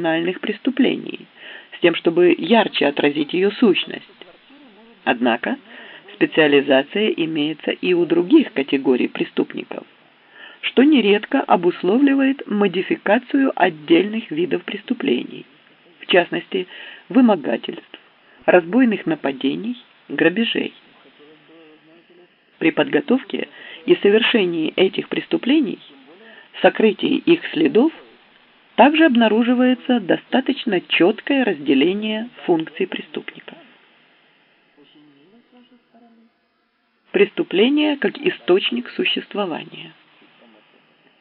криминальных преступлений, с тем, чтобы ярче отразить ее сущность. Однако специализация имеется и у других категорий преступников, что нередко обусловливает модификацию отдельных видов преступлений, в частности, вымогательств, разбойных нападений, грабежей. При подготовке и совершении этих преступлений, сокрытии их следов – также обнаруживается достаточно четкое разделение функций преступника. Преступление как источник существования.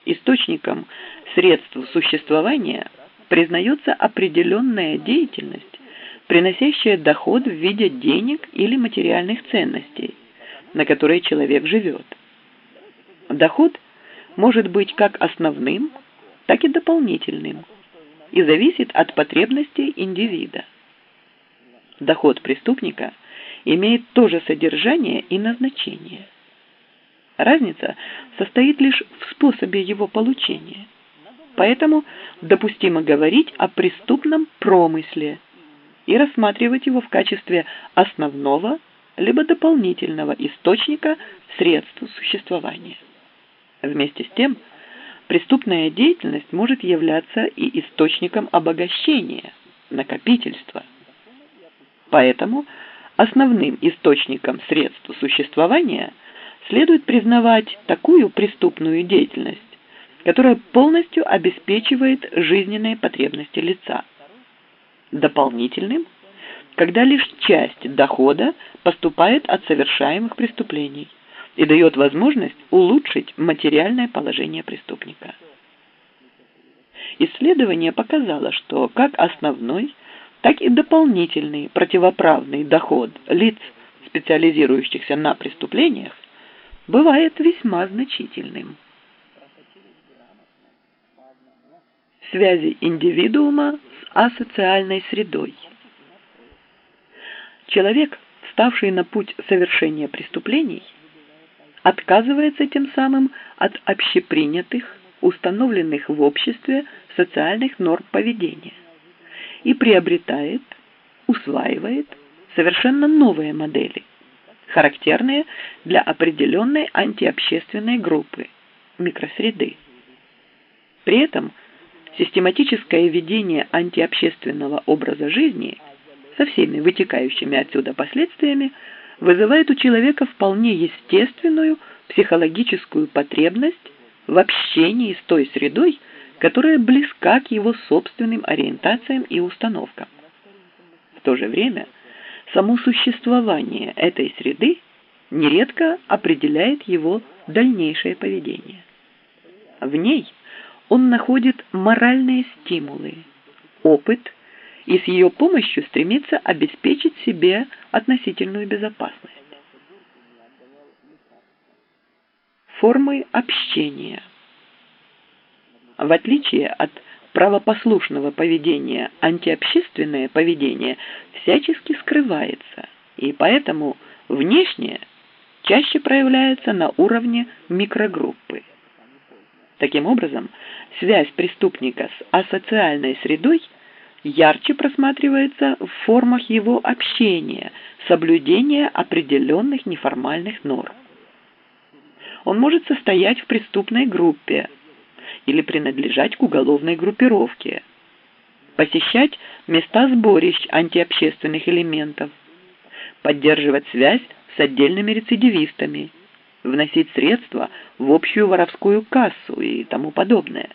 Источником средств существования признается определенная деятельность, приносящая доход в виде денег или материальных ценностей, на которые человек живет. Доход может быть как основным, так и дополнительным и зависит от потребностей индивида. Доход преступника имеет то же содержание и назначение. Разница состоит лишь в способе его получения. Поэтому допустимо говорить о преступном промысле и рассматривать его в качестве основного либо дополнительного источника средств существования. Вместе с тем, преступная деятельность может являться и источником обогащения, накопительства. Поэтому основным источником средств существования следует признавать такую преступную деятельность, которая полностью обеспечивает жизненные потребности лица. Дополнительным, когда лишь часть дохода поступает от совершаемых преступлений и дает возможность улучшить материальное положение преступника. Исследование показало, что как основной, так и дополнительный противоправный доход лиц, специализирующихся на преступлениях, бывает весьма значительным. Связи индивидуума с асоциальной средой. Человек, ставший на путь совершения преступлений, отказывается тем самым от общепринятых, установленных в обществе социальных норм поведения и приобретает, усваивает совершенно новые модели, характерные для определенной антиобщественной группы, микросреды. При этом систематическое ведение антиобщественного образа жизни со всеми вытекающими отсюда последствиями – вызывает у человека вполне естественную психологическую потребность в общении с той средой, которая близка к его собственным ориентациям и установкам. В то же время само существование этой среды нередко определяет его дальнейшее поведение. В ней он находит моральные стимулы, опыт и с ее помощью стремится обеспечить себе относительную безопасность. Формы общения. В отличие от правопослушного поведения, антиобщественное поведение всячески скрывается, и поэтому внешнее чаще проявляется на уровне микрогруппы. Таким образом, связь преступника с асоциальной средой – ярче просматривается в формах его общения, соблюдения определенных неформальных норм. Он может состоять в преступной группе или принадлежать к уголовной группировке, посещать места сборищ антиобщественных элементов, поддерживать связь с отдельными рецидивистами, вносить средства в общую воровскую кассу и тому подобное.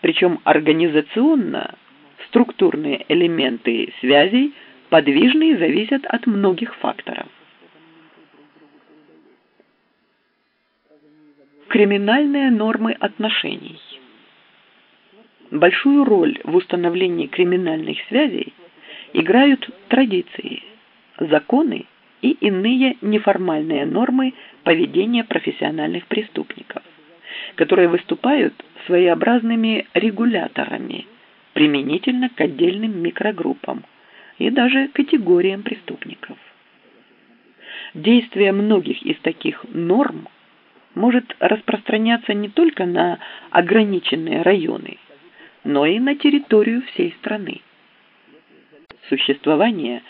Причем организационно структурные элементы связей подвижны и зависят от многих факторов. Криминальные нормы отношений. Большую роль в установлении криминальных связей играют традиции, законы и иные неформальные нормы поведения профессиональных преступников, которые выступают своеобразными регуляторами – применительно к отдельным микрогруппам и даже категориям преступников. Действие многих из таких норм может распространяться не только на ограниченные районы, но и на территорию всей страны. Существование